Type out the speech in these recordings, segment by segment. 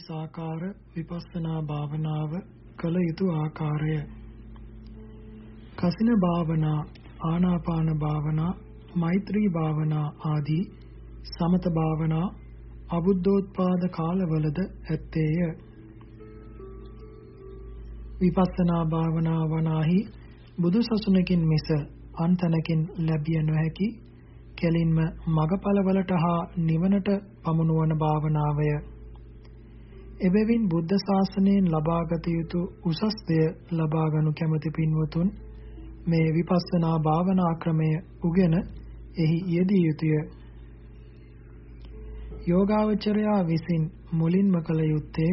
සාකාර විපස්සනා භාවනාව කළ යුතු ආකාරය. කසින භාවනා ආනාපාන භාවනා මෛත්‍රී භාවනා ආදී සමත භාවනා අබුද්ධෝත්පාද කාලවලද ඇත්තේය. විපස්සනා භාවනා වනාහි බුදු සසුනකින් මිස අන්තනකින් ලැබිය නොහැකි කෙලින්ම මගඵලවලට හා නිවනට පමුණුවන භාවනාවය. එබැවින් බුද්ධ ශාසනයෙන් ලබාගත යුතු උසස් දෙය ලබා ගනු කැමති පින්වතුන් මේ විපස්සනා භාවනා ක්‍රමය උගෙන එහි යෙදිය යුතුය යෝගාවචරයා විසින් මුලින්ම කළ යුත්තේ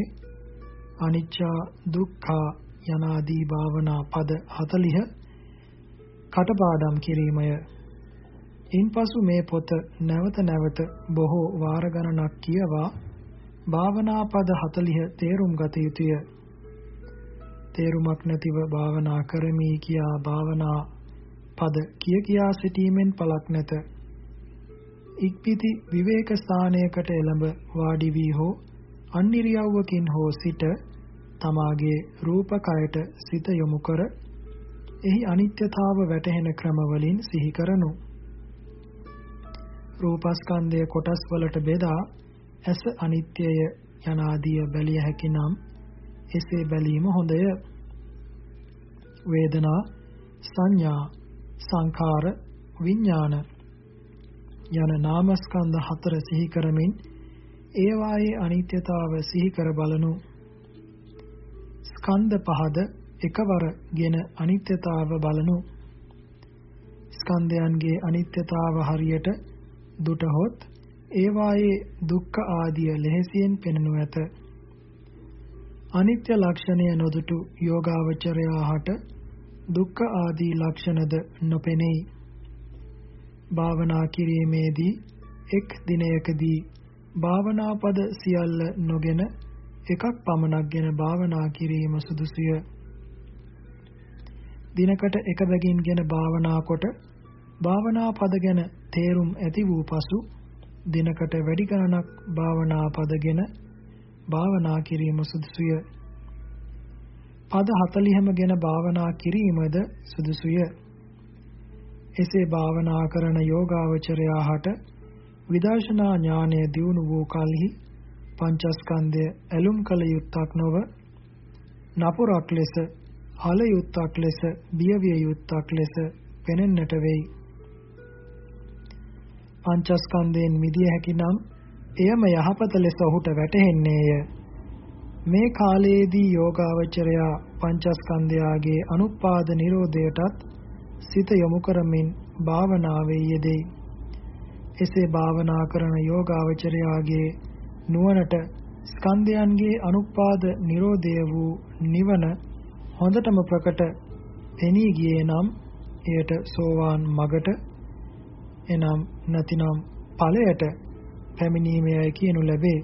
අනිච්චා දුක්ඛා යනාදී භාවනා පද 40 කටපාඩම් කිරීමය. ඉන්පසු මේ පොත නැවත නැවත බොහෝ වාර ගණනක් කියවා භාවනා පද 40 තේරුම් ගත යුතුය. තේරුමක් නැතිව භාවනා කරමි කියා භාවනා පද කිය කියා සිටීමෙන් පළක් නැත. ඉක්පිති විවේක ස්ථානයකට එළඹ වාඩි වී හෝ අන්නිරියව්වකින් හෝ සිට තමාගේ රූපකයට සිත යොමු කර එහි අනිත්‍යතාව වැටහෙන ක්‍රම වලින් සිහි කරනු. රූපස්කන්ධය කොටස් වලට බෙදා ඇස අනිත්‍යය යනාදිය බැලිය හැකි නම් එසේ බැලීම හොඳය. වේදනා සංඥා සංඛාර විඥාන යන නාමස්කන්ධ හතර සිහි කරමින් ඒවායේ අනිත්‍යතාව සිහි කර බලනු. ස්කන්ධ පහද එකවරගෙන අනිත්‍යතාව බලනු. ස්කන්ධයන්ගේ අනිත්‍යතාව හරියට දුටහොත් ඒවායේ දුක්ඛ ආදිය ලෙහෙසියෙන් පෙනෙනු ඇත. අනිත්‍ය ලක්ෂණය නොදුටු යෝගාවචරයාට දුක්ඛ ආදී ලක්ෂණද නොපෙනෙයි. භාවනා කිරීමේදී එක් දිනයකදී භාවනා පද සියල්ල නොගෙන එකක් පමණක් ගෙන භාවනා කිරීම සුදුසුය. දිනකට එක බැගින්ගෙන භාවනා කොට භාවනා පද ගැන තේරුම් ඇති වූ පසු දිනකට වැඩි ගණනක් භාවනා පදගෙන භාවනා කිරීම සුදුසුය. පද 40ම ගැන භාවනා කිරීමද සුදුසුය. එසේ භාවනා කරන යෝගාවචරයාට විදර්ශනා ඥානය දියුණු වූ කලෙහි පංචස්කන්ධය ඇලුම් කළ යුත්තක් නොව නපුරක් ලෙස හල යුත්තක් ලෙස බියවිය යුත්තක් ලෙස පෙනෙන්නට වෙයි. පංචස්කන්ධයෙන් මිදිය හැකි නම් එයම යහපත ලෙස ඔහුට වැටහෙන්නේය. මේ කාලයේදී යෝගාවචරයා පංචස්කන්ධයාගේ අනුපාද නිරෝධයටත් සිත යොමු කරමින් භාවනාවේ යෙදෙයි. එසේ භාවනා කරන යෝගාවචරයාගේ නුවණට ස්කන්ධයන්ගේ අනුපාද නිරෝධය වූ නිවන හොඳටම ප්‍රකට පෙනී ගියේ නම් එයට සෝවාන් මගට එනම් නැතිනම් ඵලයට පැමිණීමේයි කියනු ලැබේ.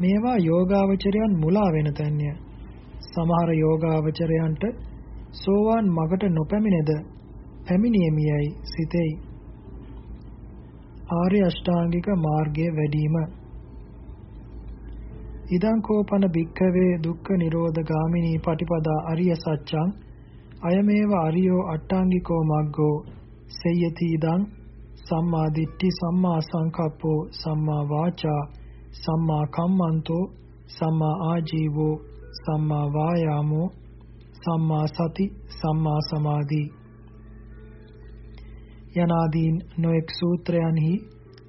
මේවා යෝගාවචරයන් මුලා වෙන තැන්ය. සමහර යෝගාවචරයන්ට සෝවාන් මගට නොපැමිණෙද පැමිණීමේයි සිතෙයි. ආර්ය අෂ්ටාංගික මාර්ගයේ වැඩිම ඉදං කෝපන භික්ඛවේ දුක්ඛ නිරෝධ ගාමිනී පටිපදා අරිය සත්‍යං අයමේව අරියෝ අට්ටාංගිකෝ මග්ගෝ සේයති ඉදං සම්මා දිට්ඨි සම්මා සංකප්පෝ සම්මා වාචා සම්මා කම්මන්තෝ සම්මා ආජීවෝ සම්මා වායාමෝ සම්මා සති සම්මා සමාධි යනාදීන් නොඑක් සූත්‍රයන්හි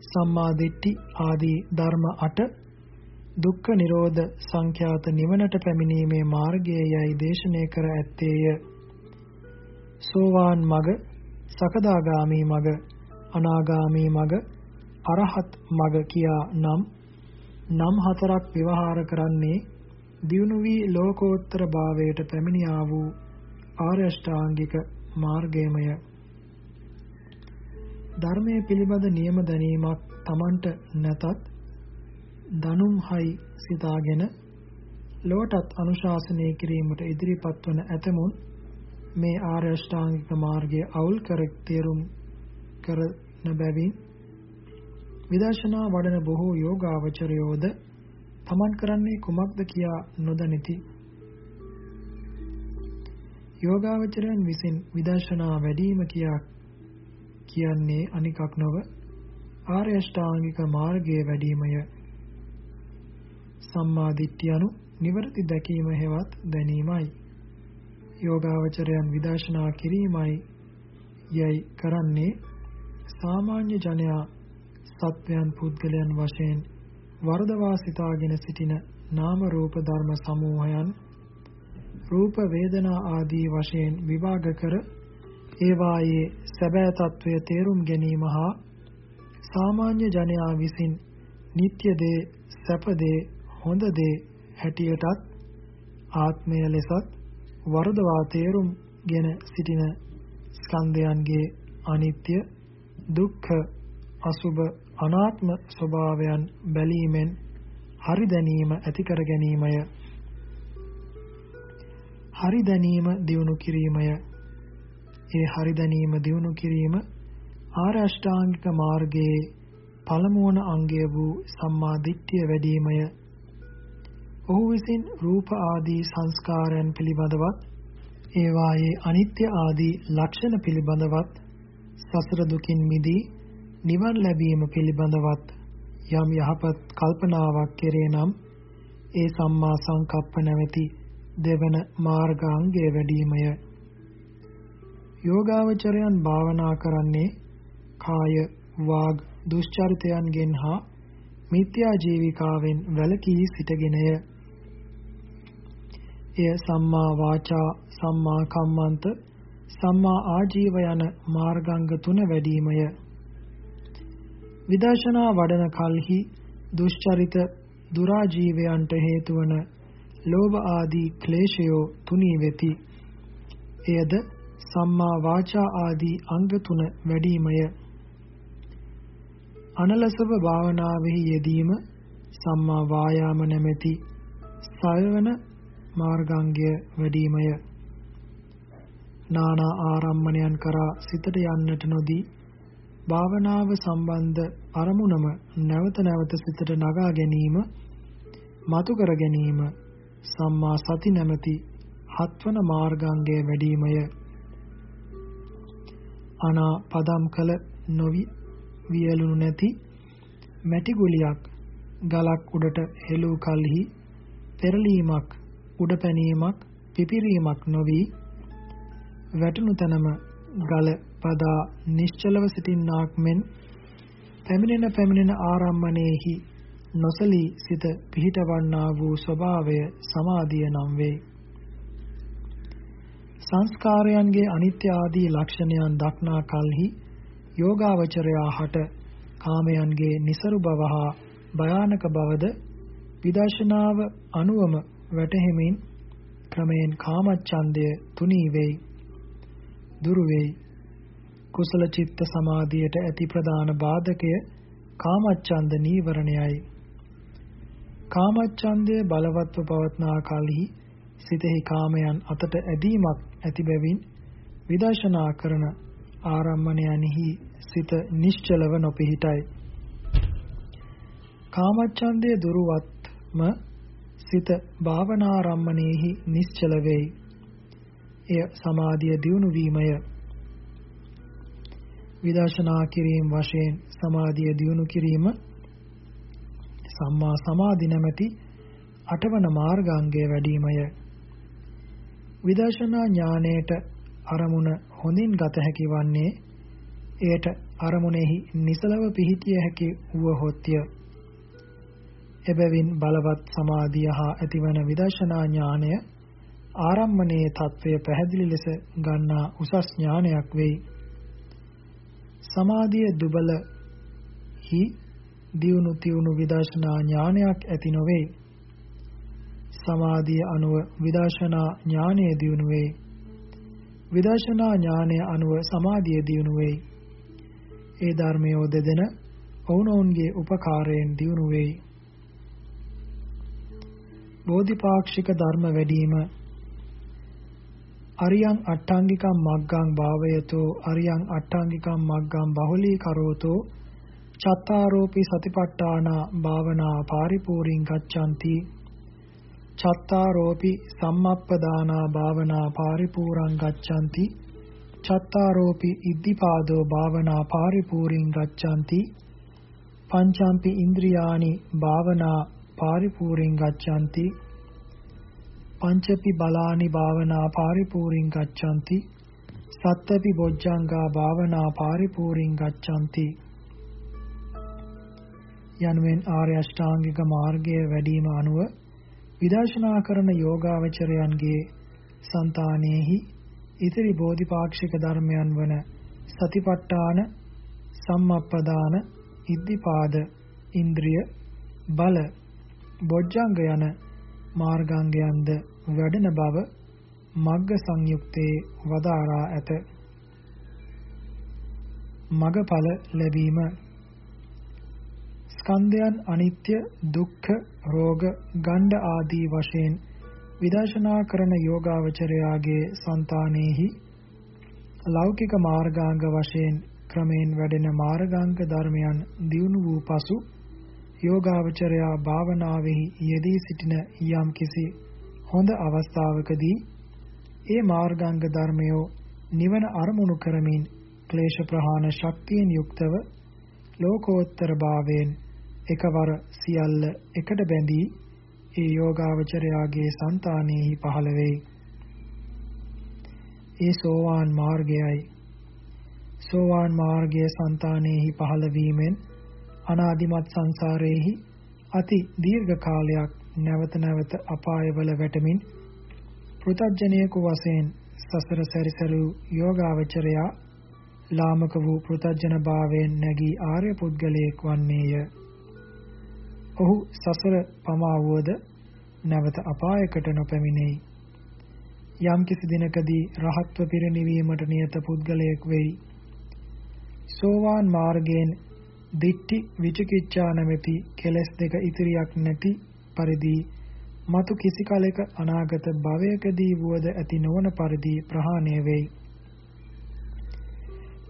සම්මා දිට්ඨි ආදී ධර්ම 8 දුක්ඛ නිරෝධ සංඛ්‍යාත නිවනට පැමිණීමේ මාර්ගයයි දේශනය කර ඇත්තේය. සෝවාන් මග, සකදාගාමී මග, අනාගාමී මග, අරහත් මග කියා නම් නම් හතරක් විවහාර කරන්නේ දියුණු වී ලෝකෝත්තර භාවයට පැමිණියා වූ ආර්ය අෂ්ටාංගික මාර්ගයමය. ධර්මයේ පිළිබඳ නියම දැනීමක් Tamanට නැතත් දනුම් හයි සිතාගෙන ලොවටත් අනුශාසනය කිරීමට ඉදිරිපත් වන ඇතමුන් මේ ආර්ය අෂ්ටාංගික මාර්ගයේ අවුල් කර තේරුම් කරන බැවින් විදර්ශනා වඩන බොහෝ යෝගාවචරයෝද තමන් කරන්නේ කුමක්ද කියා නොදනිති. යෝගාවචරයන් විසින් විදර්ශනා වැඩිම කියා කියන්නේ අනිකක් නොව ආර්ය අෂ්ටාංගික මාර්ගයේ වැඩිමය. සම්මා දිට්ඨිය anu නිවර්ති දැකීම හේවත් දැනීමයි. යෝගාවචරයන් විදර්ශනා කිරීමයි යයි කරන්නේ. සාමාන්‍ය ජනයා සත්වයන් පුද්ගලයන් වශයෙන් වර්ධවා සිතාගෙන සිටින නාම රූප ධර්ම සමූහයන් රූප වේදනා ආදී වශයෙන් විභාග කර ඒවායේ සැබෑ తත්වය තේරුම් ගැනීම හා සාමාන්‍ය ජනයා විසින් නিত্য දේ සැප දේ හොඳ දේ හැටියටත් ආත්මය ලෙසත් වරදවා තේරුම්ගෙන සිටින ස්කන්ධයන්ගේ අනිත්‍ය දුක්ඛ අසුභ අනාත්ම ස්වභාවයන් බැලීමෙන් හරි දැනීම ඇති කර ගැනීමය. හරි දැනීම දියුණු කිරීමය. ඒ හරි දැනීම දියුණු කිරීම ආර්ය අෂ්ටාංගික මාර්ගයේ පළමු වන අංගය වූ සම්මා දිට්ඨිය වැඩිමය. ඔහු විසින් රූප ආදී සංස්කාරයන් පිළිබඳවත් ඒවායේ අනිත්‍ය ආදී ලක්ෂණ පිළිබඳවත් සසර දුකින් මිදී නිවන් ලැබීම පිළිබඳවත් යම් යහපත් කල්පනාවක් කෙරේ නම් ඒ සම්මා සංකප්ප නැවති දෙවන මාර්ගාංගයේ වැඩිමය. යෝගාවචරයන් භාවනා කරන්නේ කාය වාග් දුෂ්චරිතයන්ගෙන් හා මිත්‍යා ජීවිකාවෙන් වැළකී සිටගෙනය. එය සම්මා වාචා සම්මා කම්මන්ත සම්මා ආජීව යන මාර්ගාංග තුන වැඩිමය. විදර්ශනා වඩන කල්හි දුෂ්චරිත දුරාජීවයන්ට හේතු වන ලෝභ ආදී ක්ලේශයෝ තුනී වෙති. එයද සම්මා වාචා ආදී අංග තුන වැඩිමය. අනලසව භාවනාවෙහි යෙදීම සම්මා වායාම නැමැති සයවන මාර්ගාංගය වැඩිමය. නානා ආරම්මණයන් කරා සිතට යන්නට නොදී භාවනාව සම්බන්ධ අරමුණම නැවත නැවත සිතට නගා ගැනීම මතු කර ගැනීම සම්මා සති නැමැති හත්වන මාර්ගාංගය වැඩිමය. අනා පදම් කළ නොවි වියලුණු නැති මැටි ගුලියක් ගලක් උඩට හෙළූ කලෙහි පෙරලීමක් උඩ පැනීමක් පිපිරීමක් නොවි වැටුණු තැනම ගල පදා නිශ්චලව සිටින්නාක් මෙන් පැමිණෙන පැමිණෙන ආරම්මණයෙහි නොසලී සිත පිහිටවන්නා වූ ස්වභාවය සමාධිය නම් වේ. සංස්කාරයන්ගේ අනිත්‍ය ආදී ලක්ෂණයන් දක්නා කලෙහි යෝගාවචරයා හට කාමයන්ගේ નિසරු බව හා භයානක බවද විදර්ශනාව අනුවම වැටහෙමින් ක්‍රමයෙන් කාමච්ඡන්දය තුනී වෙයි. දුරු වෙයි. කුසල චිත්ත සමාධියට ඇති ප්‍රධාන බාධකය කාමච්ඡන්ද නීවරණයයි. කාමච්ඡන්දය බලවත්ව පවත්නා කලෙහි සිතෙහි කාමයන් අතට ඇදීමක් ඇති බැවින් විදර්ශනා කරන ආරම්මණයන්හි සිත නිශ්චලව නොපිහිටයි. කාමච්ඡන්දයේ දුරුවත්ම සිත භාවනාරම්මණයෙහි නිශ්චල වෙයි. එය සමාධිය දියුණු වීමය. විදර්ශනා කිරීම වශයෙන් සමාධිය දියුණු කිරීම සම්මා සමාධි නැමැති අටවන මාර්ගාංගයේ වැඩිමය. විදර්ශනා ඥානයට අරමුණ හොඳින් ගත හැකි වන්නේ එයට අරමුණෙහි නිසලව පිහිටිය හැකි වුවහොත්ය. එබැවින් බලවත් සමාධිය හා ඇතිවන විදර්ශනා ඥානය ආරම්මණයේ తත්වය පැහැදිලි ලෙස ගන්නා උසස් ඥානයක් වෙයි. සමාධිය දුබල හි දියුණු තියුණු විදර්ශනා ඥානයක් ඇති නොවේ. සමාධිය අනුව විදර්ශනා ඥානය දියුණු වේ. විදර්ශනා ඥානය අනුව සමාධිය දියුණු වෙයි. ඒ ධර්මයෝ දෙදෙන ඔවුනොවුන්ගේ උපකාරයෙන් දියුණු වෙයි. බෝධිපාක්ෂික ධර්ම වැඩිම අරියං අට්ඨාංගිකම් මග්ගං භාවයතෝ අරියං අට්ඨාංගිකම් මග්ගං බහුලී කරෝතෝ චත්තාරෝපි සතිපට්ඨාන භාවනා පාරිපූර්ණං ගච්ඡanti චත්තාරෝපි සම්මප්පදානා භාවනා පාරිපූර්ණං ගච්ඡanti චත්තාරෝපි ඉද්ධිපාදෝ භාවනා පාරිපූර්ණං ගච්ඡanti පංචම්පි ඉන්ද්‍රියානි භාවනා පාරිපූර්ණං ගච්ඡanti පංචපි බලානි භාවනා පාරිපූර්ණං ගච්ඡanti සත්තපි බොජ්ජංගා භාවනා පාරිපූර්ණං ගච්ඡanti. යනුවෙන් ආර්ය අෂ්ටාංගික මාර්ගය වැඩිම අනුව විදර්ශනා කරන යෝගාවචරයන්ගේ సంతානෙහි ඉතිරි බෝධිපාක්ෂික ධර්මයන් වන සතිපට්ඨාන සම්මප්පදාන ඉද්ධිපාද ඉන්ද්‍රිය බල බොජ්ජංග යන මාර්ගාංගයන්ද වැඩෙන බව මග්ග සංයුක්තේ වදාරා ඇත. මගඵල ලැබීම. ස්කන්ධයන් අනිත්‍ය දුක්ඛ රෝග ගණ්ඩ ආදී වශයෙන් විදර්ශනා කරන යෝගාවචරයාගේ సంతානෙහි ලෞකික මාර්ගාංග වශයෙන් ක්‍රමෙන් වැඩෙන මාර්ගාංග ධර්මයන් දියුණු වූ පසු යෝගාවචරයා භාවනාවෙහි යෙදී සිටින යම් කිසි හොඳ අවස්ථාවකදී ඒ මාර්ගාංග ධර්මය නිවන අරමුණු කරමින් ක්ලේශ ප්‍රහාණ ශක්තියෙන් යුක්තව ලෝකෝත්තර භාවයෙන් එකවර සියල්ල එකට බැඳී ඒ යෝගාවචරයාගේ సంతානෙහි පහළ වෙයි. ඒ සෝවාන් මාර්ගයයි සෝවාන් මාර්ගයේ సంతානෙහි පහළ වීමෙන් අනාදිමත් සංසාරයේහි අති දීර්ඝ කාලයක් නැවත නැවත අපායවල වැටමින් පෘතජ්ජනයෙකු වශයෙන් සසර සැරිසරු යෝගාවචරයා ලාමක වූ පෘතජ්ජන භාවයෙන් නැගී ආර්ය පුද්ගලයෙක් වන්නේය. ඔහු සසර පමා වුවද නැවත අපායකට නොපැමිණෙයි. යම් කිසි දිනකදී රහත්ව පිරිනිවීමට නියත පුද්ගලයෙක් වෙයි. සෝවාන් මාර්ගයෙන් දිට්ටි විචිකිච්ඡා නැමැති කෙලෙස් දෙක ඉතිරියක් නැති පරිදි මතු කිසි කලෙක අනාගත භවයකදී වුවද ඇති නොවන පරිදි ප්‍රහාණය වෙයි.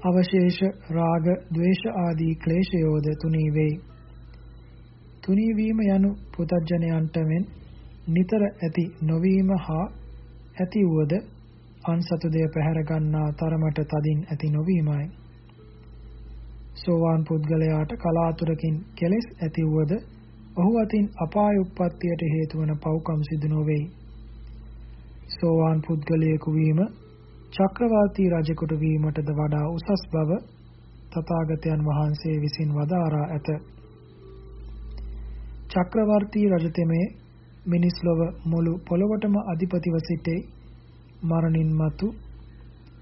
අවශේෂ රාග, ద్వේෂ ආදී ක්ලේශයෝද තුනී වෙයි. තුනී වීම යනු පුතඥයන්ට මෙන් නිතර ඇති නොවීම හා ඇති වුවද අන්සතු දෙය පැහැර ගන්නා තරමට තදින් ඇති නොවීමයි. සෝවාන් පුද්ගලයාට කලාතුරකින් කෙලෙස් ඇති වුවද ඔහු අතින් අපාය උප්පත්තියට හේතු වන පව්කම් සිදු නොවේයි. සෝවාන් පුද්ගලයෙකු වීම චක්‍රවර්ති රජෙකුට වීමටද වඩා උසස් බව තථාගතයන් වහන්සේ විසින් වදාරා ඇත. චක්‍රවර්ති රජතෙමේ මිනිස් ලොව මුළු පොළොවටම අධිපතිව සිටේ මරණින් මතු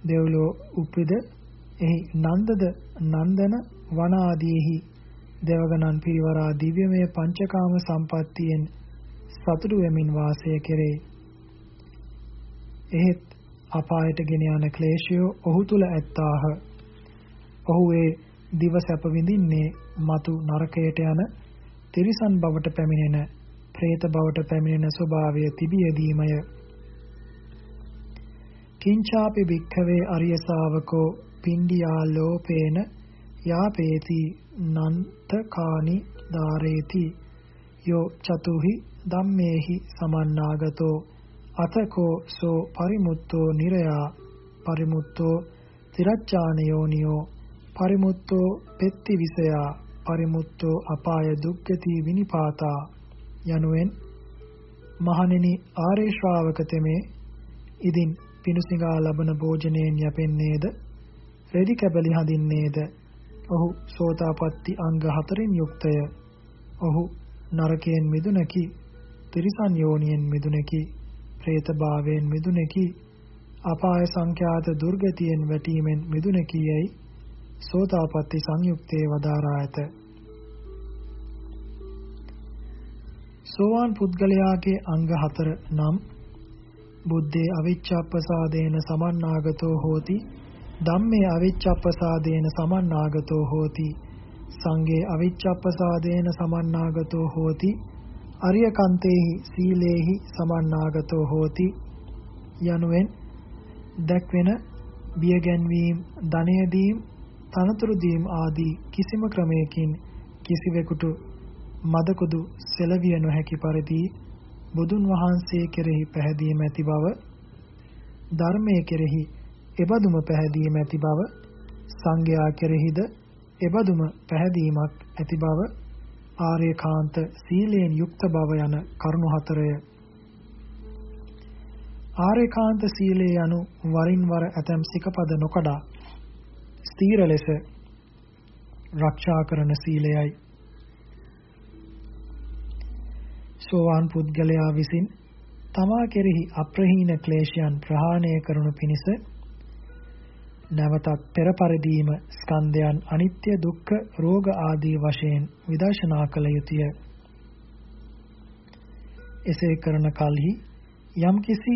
දෙව්ලෝ උප්පිද එහි නන්දද නන්දන වන ආදීෙහි දෙවගණන් පිරිවරා දිව්‍යමය පංචකාම සම්පත්තියෙන් සතුටු වෙමින් වාසය කෙරේ. එහෙත් අපායට ගෙන යන ක්ලේශයෝ ඔහු තුල ඇත්තාහ. ඔහු ඒ දිව සැප විඳින්නේ මතු නරකයට යන තිරිසන් බවට පැමිණෙන പ്രേත බවට පැමිණෙන ස්වභාවය තිබියදීමය. කිංචාපි භික්ඛවේ අරිය ශාවකෝ පින්ඩියා ලෝපේන යාපේති නන්තකානි ධාරේති. යෝ චතුහි ධම්මේහි සමන්නාගතෝ. අතකෝ සෝ පරිමුත්තෝ නිරයා. පරිමුත්තෝ තිරච්ඡානයෝනියෝ. පරිමුත්තෝ පෙත්ති විසයා. පරිමුත්තෝ අපාය දුක්ගති විනිපාතා. යනුවෙන් මහණෙනි ආර්ය ශ්‍රාවක තෙමේ ඉදින් පිණුසිඟා ලබන භෝජනයෙන් යැපෙන්නේද? රෙදි කැබලි හඳින්නේද? ඔහු සෝතාපට්ටි අංග හතරින් යුක්තය. ඔහු නරකයෙන් මිදුනකි තිරිසන් යෝනියෙන් මිදුනකි പ്രേත භාවයෙන් මිදුනකි අපාය සංඛ්‍යාත දුර්ගතියෙන් වැටීමෙන් මිදුනකි යයි සෝතාපට්ටි සංයුක්තේ වදාරා ඇත. සෝවාන් පුද්ගලයාගේ අංග හතර නම් බුද්ධේ අවිච්ඡප්පසාදේන සමන්නාගතෝ හෝති. ධම්මේ අවිච්ඡප්පසාදේන සමන්නාගතෝ හෝති. සංඝේ අවිච්ඡප්පසාදේන සමන්නාගතෝ හෝති. අරියකන්තේහි සීලේහි සමන්නාගතෝ හෝති. යනුවෙන් දැක්වෙන බිය ගැන්වීම ධනයදීම් තනතුරු දීම් ආදී කිසිම ක්‍රමයකින් කිසිවෙකුට මදකුදු සෙලවිය නොහැකි පරිදි බුදුන් වහන්සේ කෙරෙහි පැහැදීම ඇති බව ධර්මයේ කෙරෙහි එබදුම පැහැදීම ඇති බව සංඝයා කෙරෙහිද එබදුම පැහැදීමක් ඇති බව ආර්යකාන්ත සීලයෙන් යුක්ත බව යන කරුණු හතරය. ආර්යකාන්ත සීලය යනු වරින් වර ඇතම් සිකපද නොකඩා ස්ථීර ලෙස රක්ෂා කරන සීලයයි. සෝවාන් පුද්ගලයා විසින් තමා කෙරෙහි අප්‍රහීන ක්ලේශයන් ප්‍රහාණය කරනු පිණිස නැවතත් පෙර පරිදීම ස්කන්ධයන් අනිත්‍ය දුක්ඛ රෝග ආදී වශයෙන් විදර්ශනා කළ යුතුය. එසේ කරන කලෙහි යම්කිසි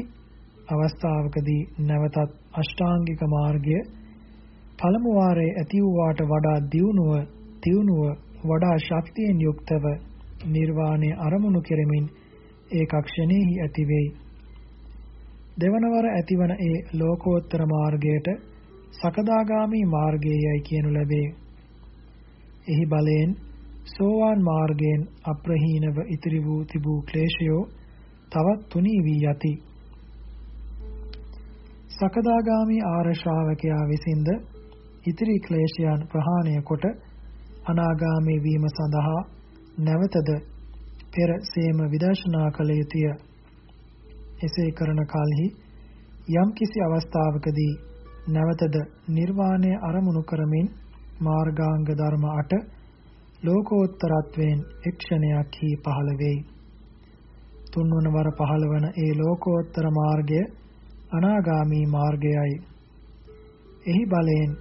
අවස්ථාවකදී නැවතත් අෂ්ටාංගික මාර්ගය පළමු වාරයේ ඇති වූාට වඩා දියුණුව තියුණුව වඩා ශක්තියෙන් යුක්තව නිර්වාණය අරමුණු කෙරෙමින් ඒකක්ෂණෙහි ඇති වෙයි. දෙවනවර ඇතිවන ඒ ලෝකෝත්තර මාර්ගයට සකදාගාමි මාර්ගයයි කියනු ලැබේ. එහි බලයෙන් සෝවාන් මාර්ගයෙන් අප්‍රහීනව ඉතිරි වූ තිබූ ක්ලේශයෝ තවත් තුනී වී යති. සකදාගාමි ආර ශ්‍රාවකයා විසින්ද ඉතිරි ක්ලේශයන් ප්‍රහාණය කොට අනාගාමී වීම සඳහා නැවතද පෙර සේම විදර්ශනා කළ යුතුය. එසේ කරන කලෙහි යම් කිසි අවස්ථාවකදී නැවතද නිර්වාණය අරමුණු කරමින් මාර්ගාංග ධර්ම 8 ලෝකෝත්තරත්වයෙන් එක්ෂණයක් හි පහළ වෙයි. තුන්වන වර පහළවන ඒ ලෝකෝත්තර මාර්ගය අනාගාමී මාර්ගයයි. එහි බලයෙන්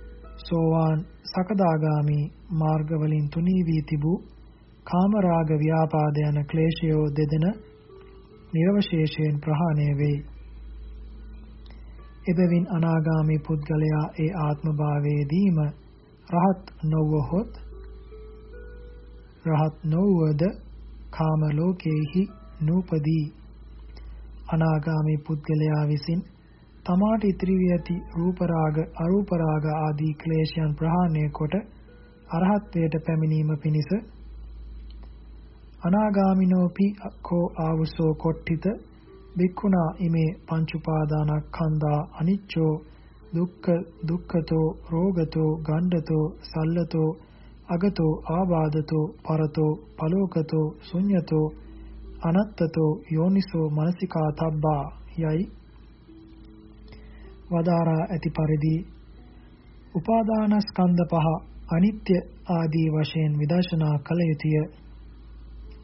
සෝවාන් සකදාගාමී මාර්ගවලින් තුනී වී තිබූ කාමරාග ව්‍යාපාද යන ක්ලේශයෝ දෙදෙන නිර්වශේෂයෙන් ප්‍රහාණය වෙයි. එබැවින් අනාගාමී පුද්ගලයා ඒ ආත්ම භාවයේදීම රහත් නොවහොත් රහත් නොවද කාම ලෝකේහි නූපදී. අනාගාමී පුද්ගලයා විසින් තමාට ඉතිරි වී ඇති රූප රාග අරූප රාග ආදී ක්ලේශයන් ප්‍රහාණය කොට අරහත්ත්වයට පැමිණීම පිණිස අනාගාමිනෝපි කෝ ආවුසෝ කොට්ඨිත බික්ඛුනා ඉමේ පංච උපාදානස්කන්ධා අනිච්චෝ දුක්ඛ දුක්ඛතෝ රෝගතෝ ගණ්ඩතෝ සල්ලතෝ අගතෝ ආබාධතෝ පරතෝ පලෝකතෝ ශුඤ්ඤතෝ අනත්තතෝ යෝනිසෝ මනසිකා තබ්බා යයි. වදාරා ඇති පරිදි උපාදානස්කන්ධ පහ අනිත්‍ය ආදී වශයෙන් විදර්ශනා කළ යුතුය.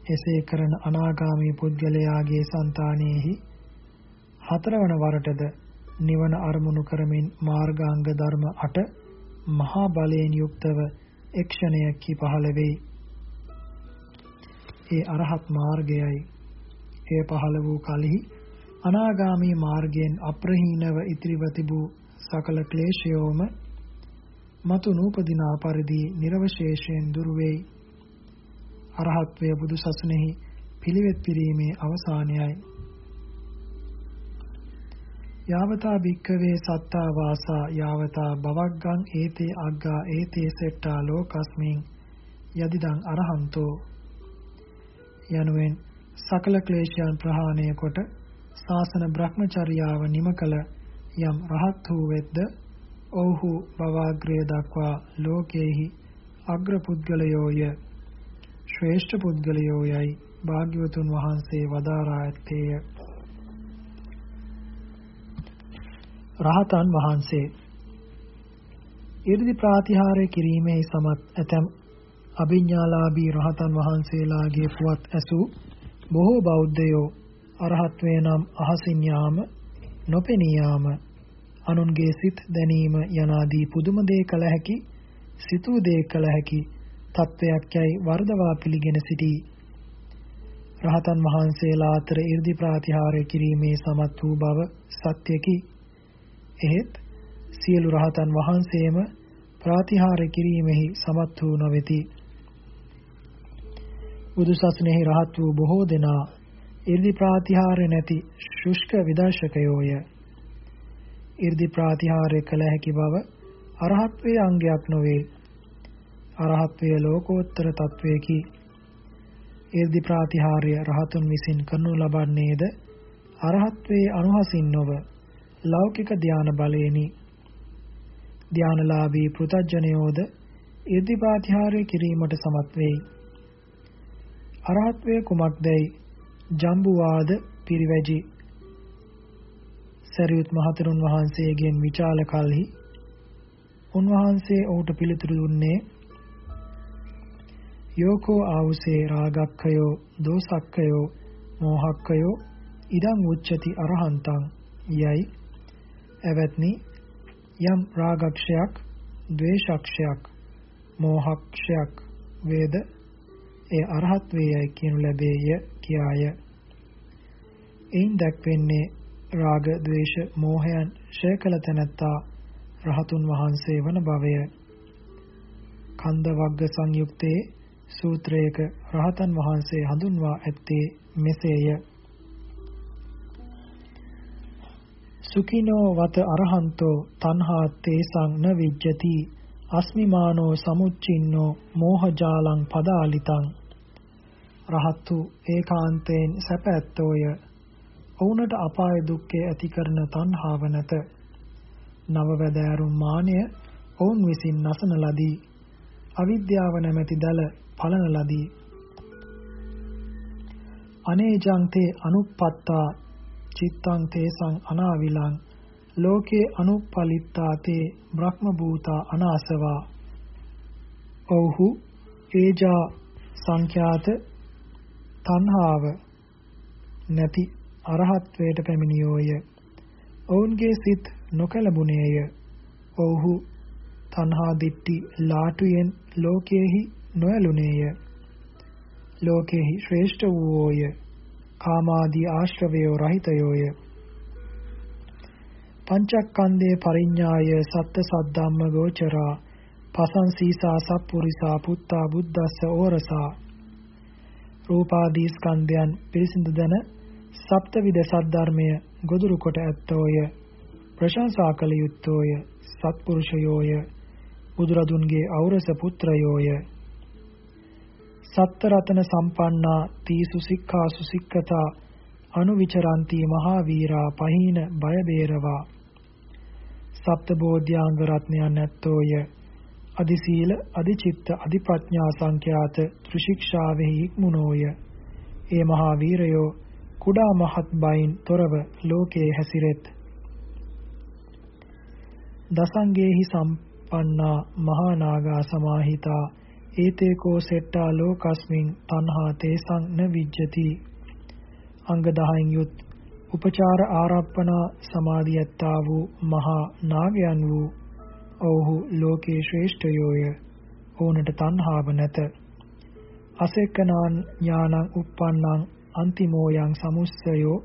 එසේ කරන අනාගාමී පුද්ගලයාගේ సంతානෙහි හතරවන වරටද නිවන අරමුණු කරමින් මාර්ගාංග ධර්ම 8 මහා බලයෙන් යුක්තව එක්ෂණයකි පහළ වෙයි. ඒ අරහත් මාර්ගයයි. එය පහළ වූ කලෙහි අනාගාමී මාර්ගයෙන් අප්‍රහීනව ඉතිරිව තිබූ සකල ක්ලේශයෝම මතු නූපදිනා පරිදි නිර්වශේෂයෙන් දුර වෙයි. අරහත්වය බුදු සසුනේහි පිළිවෙත් පිරීමේ අවසානයයි. යාවතා භික්කවේ සත්තා වාසා යාවතා බවග්ගං ඒතේ අග්ගා ඒතේ සෙට්ටා ලෝකස්මින් යදිදං අරහන්තෝ යනුවෙන් සකල ක්ලේශයන් ප්‍රහාණය කොට ශාසන බ්‍රහ්මචර්යාව නිම කළ යම් රහත් වූ වෙද්ද ඔව්හු බවාග්‍රය දක්වා ලෝකයේහි අග්‍ර පුද්ගලයෝය ශ්‍රේෂ්ඨ පුද්ගලයෝ යයි භාග්‍යවතුන් වහන්සේ වදාරා ඇත්තේය. රහතන් වහන්සේ 이르දි ප්‍රාතිහාර්ය කිරීමේ සමත් ඇතම් අභිඥාලාභී රහතන් වහන්සේලාගේ පුවත් ඇසූ බොහෝ බෞද්ධයෝ අරහත්වේ නම් අහසින් යාම නොපෙනී යාම අනුන්ගේ සිත් දැනීම යනාදී පුදුම දේ කළ හැකි සිතූ දේ කළ හැකි තත්වයක් යයි වර්ධවා පිළිගෙන සිටී. රහතන් වහන්සේලා අතර 이르දි ප්‍රාතිහාර්ය කිරීමේ සමත් වූ බව සත්‍යකි. එහෙත් සියලු රහතන් වහන්සේම ප්‍රාතිහාර්ය කිරීමෙහි සමත් වූ නොවේති. බුදු සසුනේහි රහත් වූ බොහෝ දෙනා 이르දි ප්‍රාතිහාර්ය නැති ශුෂ්ක විදර්ශකයෝය. 이르දි ප්‍රාතිහාර්ය කළ හැකි බව අරහත්වේ අංගයක් නොවේ. අරහත්වය ලෝකෝත්තර තත්වයකි. ඒර්දි ප්‍රාතිහාර්ය රහතුන් විසින් කරනු ලබන්නේද අරහත්වේ අනුහසින් නොව ලෞකික ධාන බලයෙනි. ධානලාභී පෘතජ්ජනයෝද ඒර්දි ප්‍රාතිහාර්ය කිරීමට සමත් වෙයි. අරහත්වේ කුමක්දයි ජම්බුවාද පිරිවැජි සරියුත් මහතෙරුන් වහන්සේගෙන් විචාල කලෙහි උන්වහන්සේ ඔහුට පිළිතුරු දුන්නේ යෝකෝ ආවුසේ රාගක්ඛයෝ දෝසක්ඛයෝ මෝහක්ඛයෝ ඉදං උච්චති අරහන්තං යයි. එවත්නි යම් රාගක්ෂයක් ද්වේෂක්ෂයක් මෝහක්ෂයක් වේද ඒ අරහත් වේයයි කියනු ලැබේය කියාය. එයින් දැක්වෙන්නේ රාග ද්වේෂ මෝහයන් ඡය කළ තැනැත්තා රහතුන් වහන්සේ වන බවය. කන්ද වග්ග සංයුක්තේ සූත්‍රයක රහතන් වහන්සේ හඳුන්වා ඇත්තේ මෙසේය සුඛිනෝ වත අරහන්තෝ තණ්හා තේසං න විජ්ජති අස්මිමානෝ සමුච්චින්නෝ මෝහජාලං පදාලිතං රහත්තු ඒකාන්තයෙන් සැප ඇත්තෝය ඔවුනට අපාය දුක්ඛය ඇති කරන තණ්හාව නැත. නවවැදෑරුම් මානය ඔවුන් විසින් නසන ලදී. අවිද්‍යාව නැමැති දල පලන ලදී. අනේජං තේ අනුප්පත්තා චිත්තං තේසං අනාවිලං ලෝකේ අනුප්පලිත්තා තේ බ්‍රහ්ම භූතා අනාසවා ඔව්හු ඒජා සංඛ්‍යාත තණ්හාව නැති අරහත්වයට පැමිණියෝය. ඔවුන්ගේ සිත් නොකලබුණේය. ඔව්හු තණ්හා දිට්ටි ලාටුයෙන් ලෝකයේහි නොයලුනේය. ලෝකෙහි ශ්‍රේෂ්ඨ වූෝය. කාමාදී ආශ්‍රවයෝ රහිතයෝය. පංචක්කන්දේ පරිඤ්ඤාය සත්ත සද්ධම්ම ගෝචරා පසංසීසා සප්පුරිසා පුත්තා බුද්දස්ස ඕරසා රූපාදී ස්කන්ධයන් පිරිසිදු දන සප්තවිද සද්ධර්මය ගොදුරු කොට ඇත්තෝය ප්‍රශංසා කළ යුත්තෝය සත්පුරුෂයෝය බුදුරදුන්ගේ ඖරස පුත්‍රයෝය සත්ත රතන සම්පන්නා තීසු සික්ඛාසු සික්කතා අනුවිචරಂತಿ මහා වීරා පහින බය බේරවා සප්ත බෝධ්‍යාංග රත්නයන් ඇත්තෝය. අදි සීල අදි චිත්ත අදි ප්‍රඥා සංඛ්‍යාත ත්‍රිශික්ෂාවෙහි ඉක්මුණෝය. ඒ මහා වීරයෝ කුඩා මහත් බයින් තොරව ලෝකයේ හැසිරෙත්. දසංගේහි සම්පන්නා මහා නාගා සමාහිතා ඒතේකෝ සෙට්ටා ලෝකස්මින් තණ්හා තේසං න විජ්ජති. අංග 10න් යුත් උපචාර ආරප්පනා සමාධියත්තා වූ මහා නාගයන් වූ ඔව්හු ලෝකේ ශ්‍රේෂ්ඨයෝය. ඕනට තණ්හාව නැත. අසෙක්කනාන් ඥානං uppannං අන්තිමෝ යං සමුස්සයෝ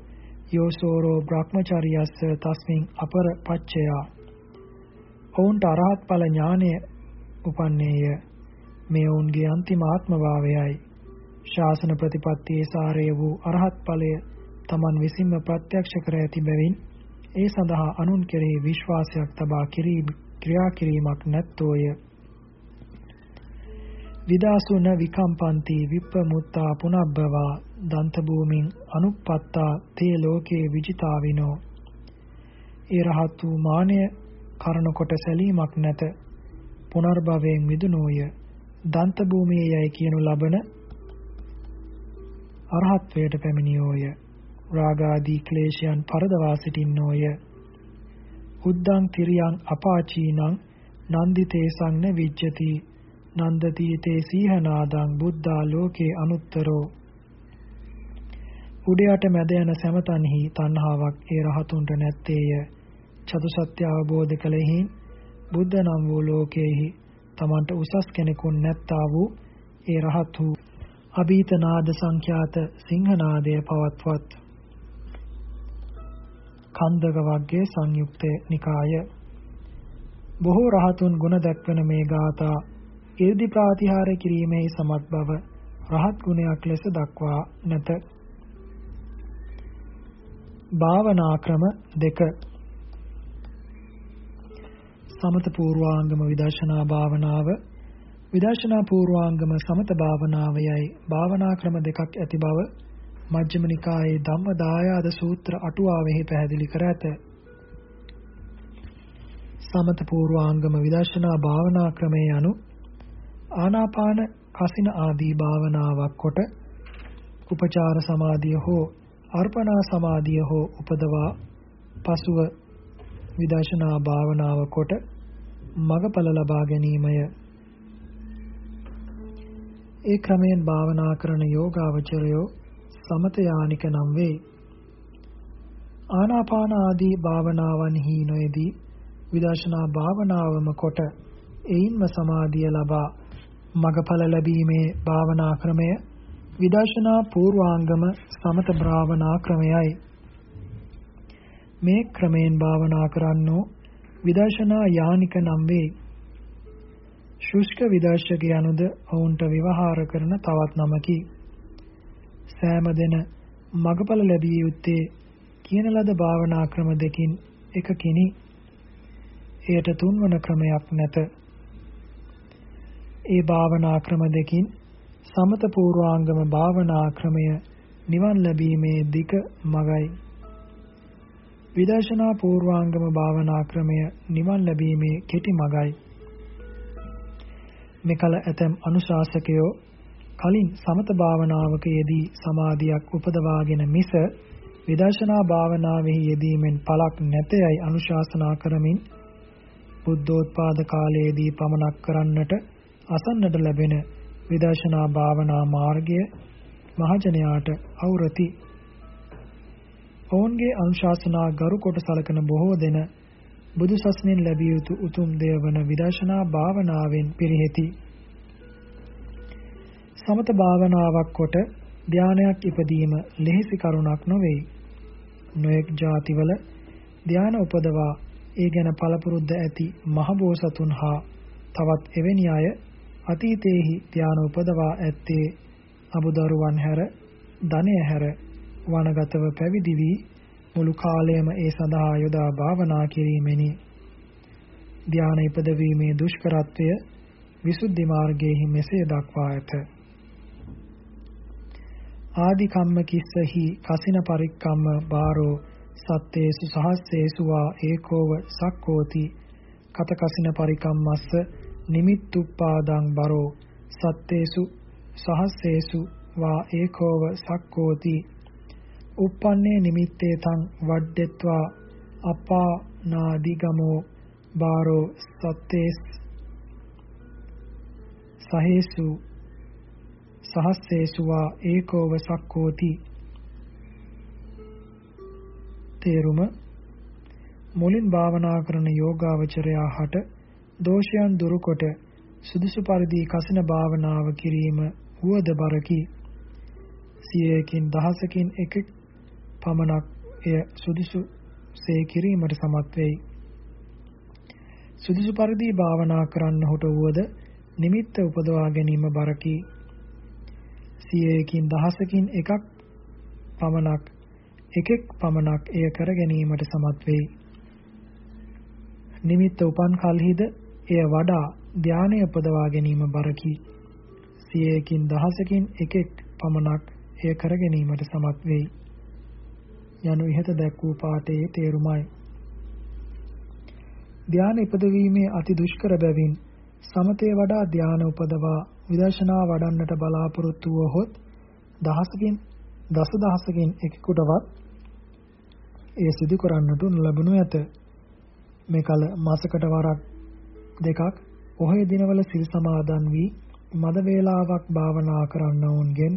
යෝසෝරෝ බ්‍රහ්මචාරියස්ස තස්මින් අපර පච්චයා. ඔවුන්ට අරහත් ඵල ඥානය උපන්නේය. මේ ඔවුන්ගේ අන්තිම ආත්ම භාවයයි ශාසන ප්‍රතිපත්තියේ සාරය වූ අරහත් ඵලය Taman විසින්ම ප්‍රත්‍යක්ෂ කර ඇති බැවින් ඒ සඳහා අනුන් කෙරෙහි විශ්වාසයක් තබා ක්‍රියා කිරීමක් නැත්තෝය. විදාසුන විකම්පන්ති විප්පමුත්තා පුනබ්බවා දන්ත භූමින් අනුප්පත්තා තේ ලෝකේ විජිතාවිනෝ. ඒ රහත් වූ මානය කරන කොට සැලීමක් නැත. පුනර්භවයෙන් මිදුනෝය දන්ත භූමියේ යයි කියනු ලබන අරහත්වයට පැමිණියෝය. රාගාදී ක්ලේශයන් පරදවා සිටින්නෝය. උද්දං තිරියං අපාචීනං නන්දිතේ සංන විජ්ජති නන්දති තේ සීහනාදං බුද්ධා ලෝකේ අනුත්තරෝ. උඩයට මැද යන සමතන්හි තණ්හාවක් ඒ රහතුන්ට නැත්තේය. චතුසත්‍ය අවබෝධ කලෙහි බුද්ධ නම් වූ ලෝකේහි තමන්ට උසස් කෙනෙකුන් නැත්තා වූ ඒ රහත් වූ අභීත නාද සංඛ්‍යාත සිංහනාදය පවත්වත්. කන්දක වර්ගයේ සංයුක්තේ නිකාය. බොහෝ රහතුන් ගුණ දැක්වන මේ ගාථා ඉර්ධි ප්‍රාතිහාර කිරීමේ සමත් බව රහත් ගුණයක් ලෙස දක්වා නැත. භාවනා ක්‍රම දෙක. සමත පූර්වාංගම විදර්ශනා භාවනාව විදර්ශනා පූර්වාංගම සමත භාවනාවයයි භාවනා ක්‍රම දෙකක් ඇති බව මජ්ක්‍ධිම නිකායේ ධම්මදායාද සූත්‍ර අටුවාවෙහි පැහැදිලි කර ඇත. සමත පූර්වාංගම විදර්ශනා භාවනා ක්‍රමයේ anu ආනාපාන කසින ආදී භාවනාවක් කොට උපචාර සමාධිය හෝ අර්පණා සමාධිය හෝ උපදවා පසුව විදර්ශනා භාවනාව කොට මගඵල ලබා ගැනීමය. ඒ ක්‍රමයෙන් භාවනා කරන යෝගාවචරයෝ සමත යානික නම් වේ. ආනාපාන ආදී භාවනාවන්හි නොයේදී විදර්ශනා භාවනාවම කොට එයින්ම සමාධිය ලබා මගඵල ලැබීමේ භාවනා ක්‍රමය විදර්ශනා පූර්වාංගම සමත භාවනා ක්‍රමයයි. මේ ක්‍රමයෙන් භාවනා කරන්නෝ විදර්ශනා යානික නම් වේ. ශුෂ්ක විදර්ශක යනුද ඔවුන්ට විවහාර කරන තවත් නමකි. සෑම දින මගඵල ලැබිය යුත්තේ කියන ලද භාවනා ක්‍රම දෙකින් එකකිනි. එයට තුන්වන ක්‍රමයක් නැත. ඒ භාවනා ක්‍රම දෙකින් සමත පූර්වාංගම භාවනා ක්‍රමය නිවන් ලැබීමේ දික මගයි. විදර්ශනා පූර්වාංගම භාවනා ක්‍රමය නිවන් ලැබීමේ කෙටි මගයි. මෙකල ඇතැම් අනුශාසකයෝ කලින් සමත භාවනාවක යෙදී සමාධියක් උපදවාගෙන මිස විදර්ශනා භාවනාවෙහි යෙදීමෙන් පළක් නැතයයි අනුශාසනා කරමින් බුද්ධෝත්පාද කාලයේදී පමනක් කරන්නට අසන්නට ලැබෙන විදර්ශනා භාවනා මාර්ගය මහජනයාට අවුරති. ඔවුන්ගේ අනුශාසනා ගරු කොට සලකන බොහෝ දෙන බුදු සසුනෙන් ලැබිය යුතු උතුම් දෙය වන විදර්ශනා භාවනාවෙන් පිරිහෙති. සමත භාවනාවක් කොට ධානයක් ඉපදීම ලෙහෙසි කරුණක් නොවේ. නොඑක් ಜಾතිවල ධාන උපදවා ඒ ගැන පළපුරුද්ද ඇති මහබෝසතුන් හා තවත් එවැනි අය අතීතයේහි ධාන උපදවා ඇත්තේ අබුදරුවන් හැර ධනය හැර වනගතව පැවිදි වී මුළු කාලයම ඒ සඳහා යොදා භාවනා කිරීමෙනි. ධාන ඉපදවීමේ දුෂ්කරත්වය විසුද්ධි මාර්ගයේහි මෙසේ දක්වා ඇත. ආදි කම්ම කිස්සහි කසින පරික්කම්ම බාරෝ සත්තේසු සහස්සේසු වා ඒකෝව සක්කෝති කත කසින පරිකම්මස්ස නිමිත්තුප්පාදං බරෝ සත්තේසු සහස්සේසු වා ඒකෝව සක්කෝති uppannee නිමිත්තේ තං වඩ්ඩෙත්වා අපා නාදිගමෝ බාරෝ සත්තේස් සහේසු සහස්සේසුවා ඒකෝව සක්කෝති තේරුම මුලින් භාවනා කරන යෝගාවචරයා හට දෝෂයන් දුරුකොට සුදුසු පරිදි කසින භාවනාව කිරීම වුවද බරකි. සියයකින් දහසකින් එකෙක් පමණක් එය සුදුසු සේ කිරීමට සමත් වෙයි සුදුසු පරිදි භාවනා කරන්නහුට වුවද නිමිත්ත උපදවා ගැනීම බරකි සියයකින් දහසකින් එකක් පමණක් එකෙක් පමණක් එය කර ගැනීමට සමත් වෙයි. නිමිත්ත උපන් කලහිද එය වඩා ධානය උපදවා ගැනීම බරකි. සියයකින් දහසකින් එකෙක් පමණක් එය කර ගැනීමට සමත් වෙයි. යනු ඉහත දැක් වූ පාඨයේ තේරුමයි. ධානය ඉපදවීමේ අති දුෂ්කර බැවින් සමතේ වඩා ධානය උපදවා විදර්ශනා වඩන්නට බලාපොරොත්තු වූහොත් දහසකින් දසදහසකින් එකෙකුටවත් එය සිදු කරන්නට නොලැබුණු ඇත. මේ කල මාසකට වරක් දෙකක් ඔහේ දිනවල සිල් සමාදන් වී මද වේලාවක් භාවනා කරන්නවුන්ගෙන්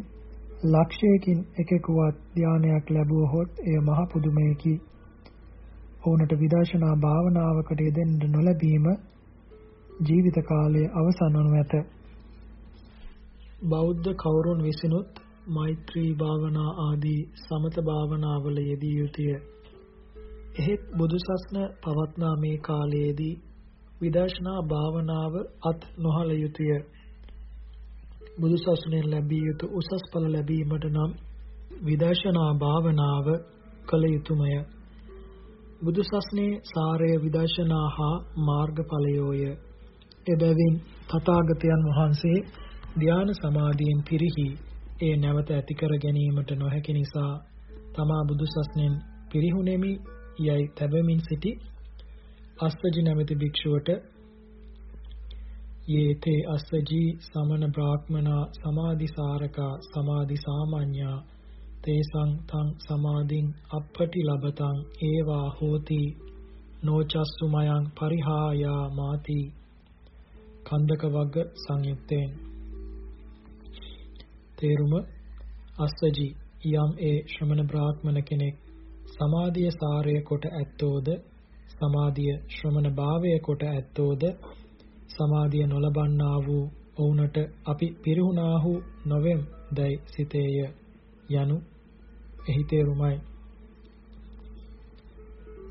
ලක්ෂයකින් එකෙකුවත් ධානයක් ලැබුවහොත් එය මහ පුදුමයකි. ඔවුන්ට විදර්ශනා භාවනාවකට යෙදෙන්න නොලැබීම ජීවිත කාලයේ අවසන් වනු ඇත. බෞද්ධ කවුරුන් විසිනුත් මෛත්‍රී භාවනා ආදී සමත භාවනාවල යෙදිය යුතුය. එහෙත් බුදුසස්න පවත්නා මේ කාලයේදී විදර්ශනා භාවනාව අත් නොහල යුතුය. බුදුසසුනෙන් ලැබිය යුතු උසස් ඵල ලැබීමට නම් විදර්ශනා භාවනාව කළ යුතුයමය. බුදුසස්නේ සාරය විදර්ශනා හා මාර්ගඵලයෝය. එබැවින් තථාගතයන් වහන්සේ ධ්‍යාන සමාධියෙන් පිරිහි ඒ නැවත ඇති කර ගැනීමට නොහැකි නිසා තමා බුදුසස්නෙන් පිරිහුණෙමි යයි තැබෙමින් සිටි අස්සජි නැමැති භික්ෂුවට යේතේ අස්සජී සමන බ්‍රාහ්මනා සමාධිසාරකා සමාධි සාමාන්‍යා තේසං තං සමාධින් අප්පටි ලබතං ඒවා හෝති නොචස්සු මයං පරිහායා මාති කන්දක වග්ග සංයුත්තෙන් තේරුම අස්සජි යම් ඒ ශ්‍රමණ බ්‍රාහ්මණ කෙනෙක් සමාධිය සාරය කොට ඇත්තෝද සමාධිය ශ්‍රමණ භාවය කොට ඇත්තෝද සමාධිය නොලබන්නා වූ ඔවුනට අපි පිරිහුණාහු නොවෙම් දැයි සිතේය. යනු එහි තේරුමයි.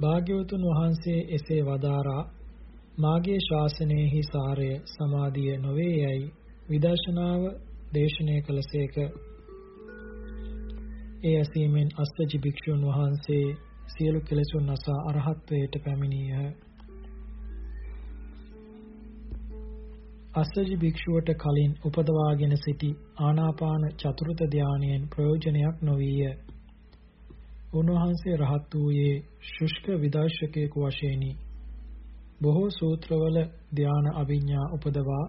භාග්‍යවතුන් වහන්සේ එසේ වදාරා මාගේ ශාසනයෙහි සාරය සමාධිය නොවේ යයි විදර්ශනාව දේශනය කළසේක. ඒ ඇසීමෙන් අස්සජි භික්ෂුන් වහන්සේ සියලු කෙලෙසුන් අසා අරහත්වයට පැමිණියහ. අස්සජි භික්ෂුවට කලින් උපදවාගෙන සිටි ආනාපාන චතුර්ථ ධානයෙන් ප්‍රයෝජනයක් නොවිය. උන්වහන්සේ රහත් වූයේ ශුෂ්ක විදර්ශකයෙකු වශයෙනි. බොහෝ සූත්‍රවල ධාන අභිඥා උපදවා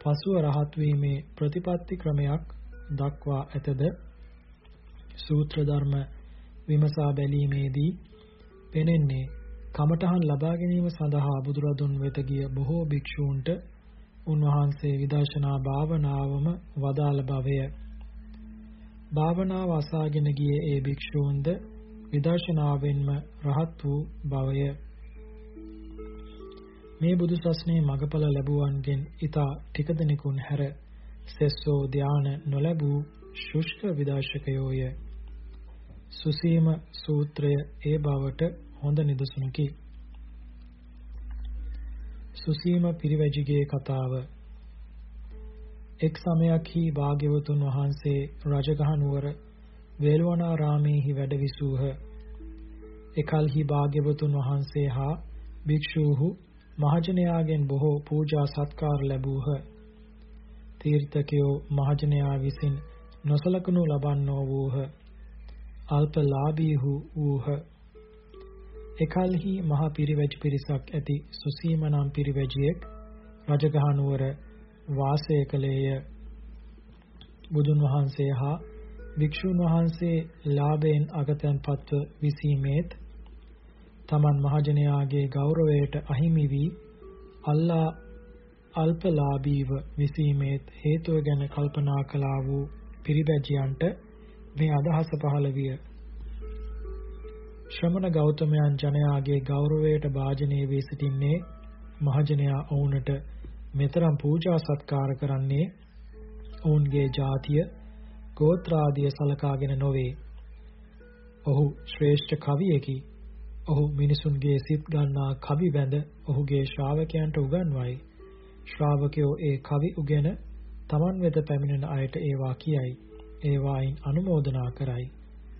පසුව රහත් වීමේ ප්‍රතිපත්ති ක්‍රමයක් දක්වා ඇතද සූත්‍ර ධර්ම විමසා බැලීමේදී පෙනෙන්නේ කමඨහන් ලබා ගැනීම සඳහා බුදුරදුන් වෙත ගිය බොහෝ භික්ෂූන්ට උන්වහන්සේ විදර්ශනා භාවනාවම වදාළ බවය. භාවනාව අසාගෙන ගියේ ඒ භික්ෂූන්ද විදර්ශනාවෙන්ම රහත් වූ බවය. මේ බුදු සසුනේ මගඵල ලැබුවන්ගෙන් ඊතා ටික දෙනෙකුන් හැර සෙස්සෝ ධාන නොලැබූ ශුෂ්ක විදර්ශකයෝය. සුසීම සූත්‍රය ඒ බවට හොඳ නිදසුනකි. සුසීම පිරිවැජිගේ කතාව එක් සමයක්හි භාග්‍යවතුන් වහන්සේ රජගහ නුවර වේළුවනාරාමේහි වැඩ විසූහ. එකල්හි භාග්‍යවතුන් වහන්සේ හා භික්ෂූහු මහජනයාගෙන් බොහෝ පූජා සත්කාර ලැබූහ. තීර්ථකයෝ මහජනයා විසින් නොසලකනු ලබන්නෝ වූහ. අල්පලාභීහු වූහ. එකල්හි මහ පිරිවැජ් පිරිසක් ඇති සුසීම නම් පිරිවැජියෙක් රජගහ නුවර වාසය කළේය. බුදුන් වහන්සේ හා භික්ෂුන් වහන්සේ ලාභයෙන් අගතන්පත්ව විසීමේත් තමන් මහජනයාගේ ගෞරවයට අහිමි වී අල්ලා අල්පලාභීව විසීමේත් හේතුව ගැන කල්පනා කළා වූ පිරිබැජියන්ට මේ අදහස පහළ විය. ශ්‍රමණ ගෞතමයන් ජනයාගේ ගෞරවයට භාජනය වී සිටින්නේ මහජනයා ඔවුන්ට මෙතරම් පූජා සත්කාර කරන්නේ ඔවුන්ගේ ජාතිය ගෝත්‍රාදිය සලකාගෙන නොවේ. ඔහු ශ්‍රේෂ්ඨ කවියකි. ඔහු මිනිසුන්ගේ සිත් ගන්නා කවි වැඳ ඔහුගේ ශ්‍රාවකයන්ට උගන්වයි. ශ්‍රාවකයෝ ඒ කවි උගෙන තමන් වෙත පැමිණෙන අයට ඒවා කියයි. ඒවායින් අනුමෝදනා කරයි.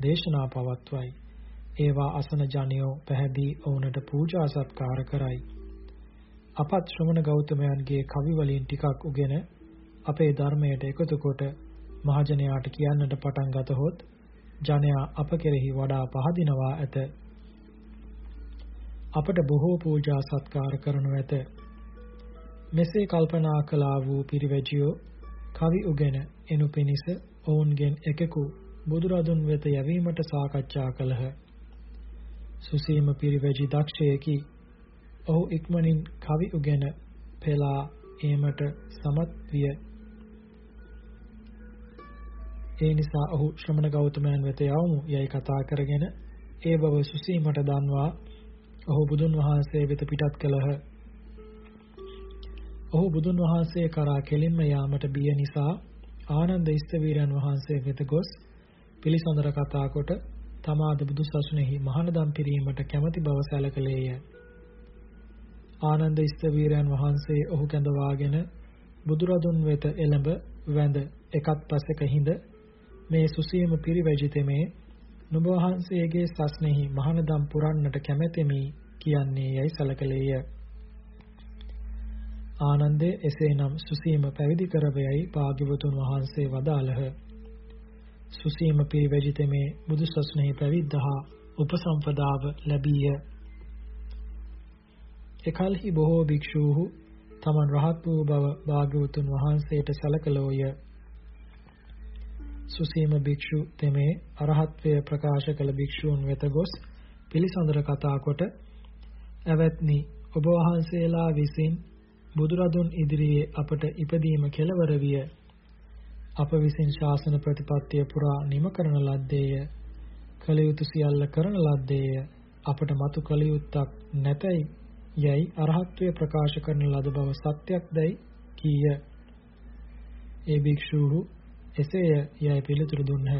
දේශනා පවත්වයි. ඒවා අසන ජනයෝ පැහැදී ඔවුන්ට පූජා සත්කාර කරයි. අපත් ශ්‍රමණ ගෞතමයන්ගේ කවි වලින් ටිකක් උගෙන අපේ ධර්මයට එකතු කොට මහජනයාට කියන්නට පටන් ගතහොත් ජනයා අප කෙරෙහි වඩා පහදිනවා ඇත. අපට බොහෝ පූජා සත්කාර කරනු ඇත. මෙසේ කල්පනා කළා වූ පිරිවැජියෝ කවි උගෙන එනු පිණිස ඔවුන්ගෙන් එකෙකු බුදුරදුන් වෙත යැවීමට සාකච්ඡා කළහ. සුසීම පිරිවැජි දක්ෂයකි. ඔහු ඉක්මනින් කවි උගෙන පෙලා ඒමට සමත් විය. ඒ නිසා ඔහු ශ්‍රමණ ගෞතමයන් වෙත යවමු යයි කතා කරගෙන ඒ බව සුසීමට දන්වා ඔහු බුදුන් වහන්සේ වෙත පිටත් කළහ. ඔහු බුදුන් වහන්සේ කරා කෙලින්ම යාමට බිය නිසා ආනන්ද ඉස්තවීරයන් වහන්සේ වෙත ගොස් පිළිසඳර කතා කොට තමාද බුදු සසුනේහි මහානදම් පිරීමට කැමැති බව සැලකලේය. ආනන්ද ඉස්තවීරයන් වහන්සේ ඔහු කැඳවාගෙන බුදුරදුන් වෙත එළඹ වැඳ එකත් පසෙක හිඳ මේ සුසීම පිරිවැජිතෙමේ නුඹ වහන්සේගේ සස්නෙහි මහානදම් පුරන්නට කැමැතෙමි කියන්නේ යයි සලකලේය. ආනන්දේ එසේනම් සුසීම පැවිදි කරවයයි භාග්‍යවතුන් වහන්සේ වදාළහ. සුසීම පිරිවැජිතමේ බුදුසසුනෙහි පැවිද්දහා උපසම්පදාව ලැබීය. එකල්හි බොහෝ භික්ෂූහු තමන් රහත් වූ බව භාග්‍යවතුන් වහන්සේට සැලකලෝය. සුසීම භික්ෂු තෙමේ අරහත්වය ප්‍රකාශ කළ භික්ෂූන් වෙත ගොස් පිළිසඳර කතා කොට ඇවැත්නි ඔබ වහන්සේලා විසින් බුදුරදුන් ඉදිරියේ අපට ඉපදීම කෙලවර විය අප විසින් ශාසන ප්‍රතිපත්තිය පුරා නිම කරන ලද්දේය. කල යුතු සියල්ල කරන ලද්දේය. අපට මතු කල යුත්තක් නැතයි යයි අරහත්ත්වය ප්‍රකාශ කරන ලද බව සත්‍යක් දැයි කීය. ඒ භික්ෂූහු එසේය යයි පිළිතුරු දුන්හ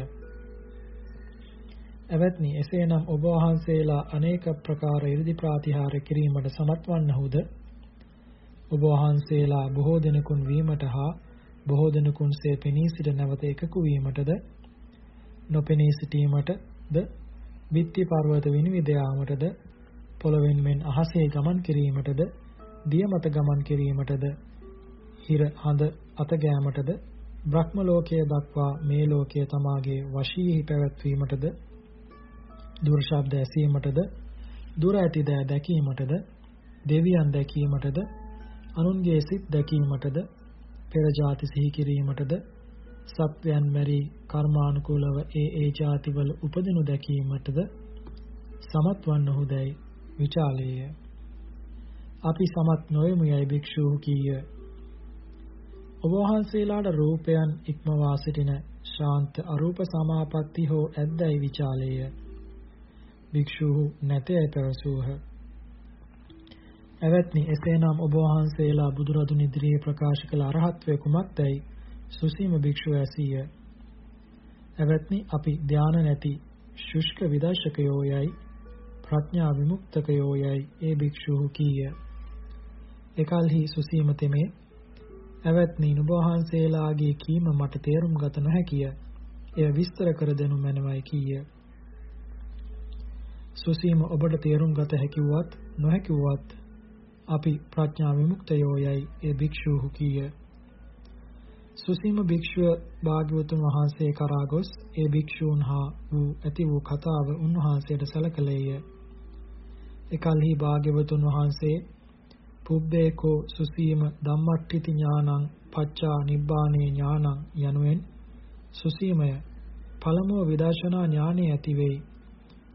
එවත්නි එසේනම් ඔබ වහන්සේලා අනේක ප්‍රකාර 이르දි ප්‍රාතිහාර කිරීමට සමත් වන්නහුද ඔබ වහන්සේලා බොහෝ දෙනෙකුන් වීමට හා බොහෝ දෙනෙකුන්සේ පෙනී සිට නැවත එකකු වීමටද නොපෙනී සිටීමටද බිත්ති පර්වත විනිවිද යාමටද පොළවෙන් මෙන් අහසේ ගමන් කිරීමටද දිය මත ගමන් කිරීමටද හිර හඳ අත ගෑමටද බ්‍රහ්ම ලෝකයේ දක්වා මේ ලෝකයේ තමාගේ වශීහි පැවැත්වීමටද දුර ශබ්ද ඇසීමටද දුර ඇති දෑ දැකීමටද දෙවියන් දැකීමටද අනුන්ගේ සිත් දැකීමටද පෙර ಜಾති සිහි කිරීමටද සත්වයන් මැරි කර්මානුකූලව ඒ ඒ ಜಾතිවල උපදිනු දැකීමටද සමත් වන්නහුදැයි විචාලේය. අපි සමත් නොයමු යයි භික්ෂූහු කීය. ඔබ වහන්සේලාට රූපයන් ඉක්මවා සිටින ශාන්ත අරූප සමාපatti හෝ ඇද්දයි විචාලේය. භික්ෂූහු නැතයි පැවසූහ. එවත්නි එසේනම් ඔබ වහන්සේලා බුදුරදුන් ඉදිරියේ ප්‍රකාශ කළ අරහත්වය කුමක්දයි සුසීම භික්ෂුව ඇසීය. එවත්නි අපි ධාන නැති ශුෂ්ක විදර්ශකයෝ යයි ප්‍රඥා විමුක්තකයෝ යයි ඒ භික්ෂුහු කීය. එකල්හි සුසීම තෙමේ එවත්නි නුඹ වහන්සේලාගේ කීම මට තේරුම් ගත නොහැකිය. එය විස්තර කර දෙනු මැනවයි කීය. සුසීම ඔබට තේරුම් ගත හැකි වුවත් නොහැකි වුවත් අපි ප්‍රඥා විමුක්තයෝ යයි ඒ භික්ෂූහු කීය. සුසීම භික්ෂුව භාග්‍යවතුන් වහන්සේ කරා ගොස් ඒ භික්ෂූන් හා වූ ඇති වූ කතාව උන්වහන්සේට සැලකලේය. එකල්හි භාග්‍යවතුන් වහන්සේ පුබ්බේකෝ සුසීම ධම්මට්ඨිති ඥානං පච්චා නිබ්බානේ ඥානං යනුවෙන් සුසීමය පළමුව විදර්ශනා ඥානෙ ඇති වෙයි.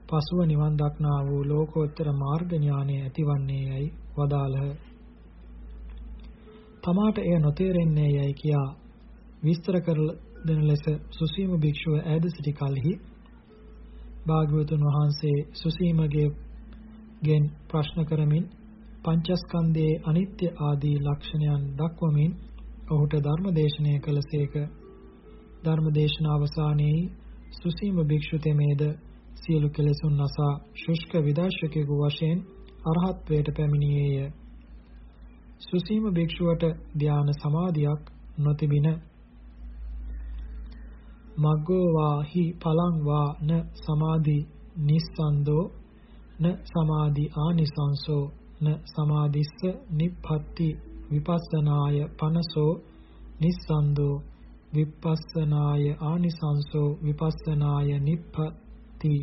පසුව නිවන් දක්නා වූ ලෝකෝත්තර මාර්ග ඥානය ඇතිවන්නේ යයි වදාළහ. තමාට එය නොතේරෙන්නේ යයි කියා විස්තර කර දෙන ලෙස සුසීම භික්ෂුව ඈද සිටි කලෙහි භාග්‍යවතුන් වහන්සේ සුසීමගේ ගෙන් ප්‍රශ්න කරමින් පංචස්කන්ධයේ අනිත්‍ය ආදී ලක්ෂණයන් දක්වමින් ඔහුට ධර්ම දේශනය කළසේක ධර්ම දේශන අවසානයේ සුසීම භික්ෂු තෙමේද සියලු කෙලෙසුන් නසා ශුෂ්ක විදර්ශකයෙකු වශයෙන් අරහත්වයට පැමිණියේය. සුසීම භික්ෂුවට ධාන සමාධියක් නොතිබින මග්ගෝ වාහි පලං වා න සමාධි නිස්සන්தோ න සමාධි ආනිසංසෝ න සමාධිස්ස නිප්පත්ති විපස්සනාය පනසෝ නිස්සන්தோ විපස්සනාය ආනිසංසෝ විපස්සනාය නිප්පත්ති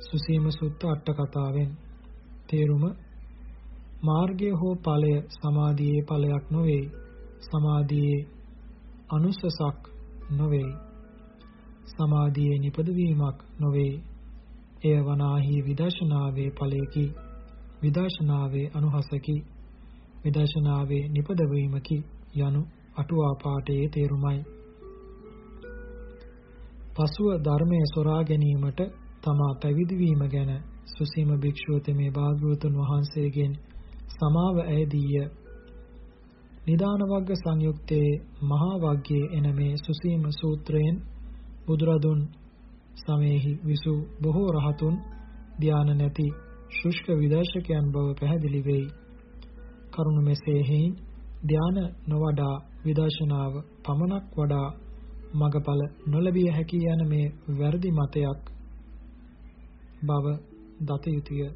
සුසීම සුත්ත අට කතාවෙන් තේරුම මාර්ගය හෝ ඵලය සමාධියේ ඵලයක් නොවේ. සමාධියේ අනුසසක් නොවේ. සමාධියේ නිපදවීමක් නොවේ. එය වනාහි විදර්ශනාවේ ඵලයකි. විදර්ශනාවේ අනුහසකි. විදර්ශනාවේ නිපදවීමකි යනු අටුවා පාඨයේ තේරුමයි. පසුව ධර්මයේ සොරා ගැනීමට තමා පැවිදි වීම ගැන සුසීම භික්ෂුව තෙමේ භාග්‍යවතුන් වහන්සේගෙන් සමාව ඇයදීය. නිදාන වග්ග සංයුක්තයේ මහා වග්ගයේ එන මේ සුසීම සූත්‍රයෙන් බුදුරදුන් සමයේහි විසු බොහෝ රහතුන් ධාන නැති ශුෂ්ක විදර්ශකයන් බව පැහැදිලි වෙයි. කරුණ මෙසේ හේයින් ධාන නොවඩා විදර්ශනාව පමණක් වඩා මගඵල නොලැබිය හැකි යන මේ වැරදි මතයක් බව දත යුතුය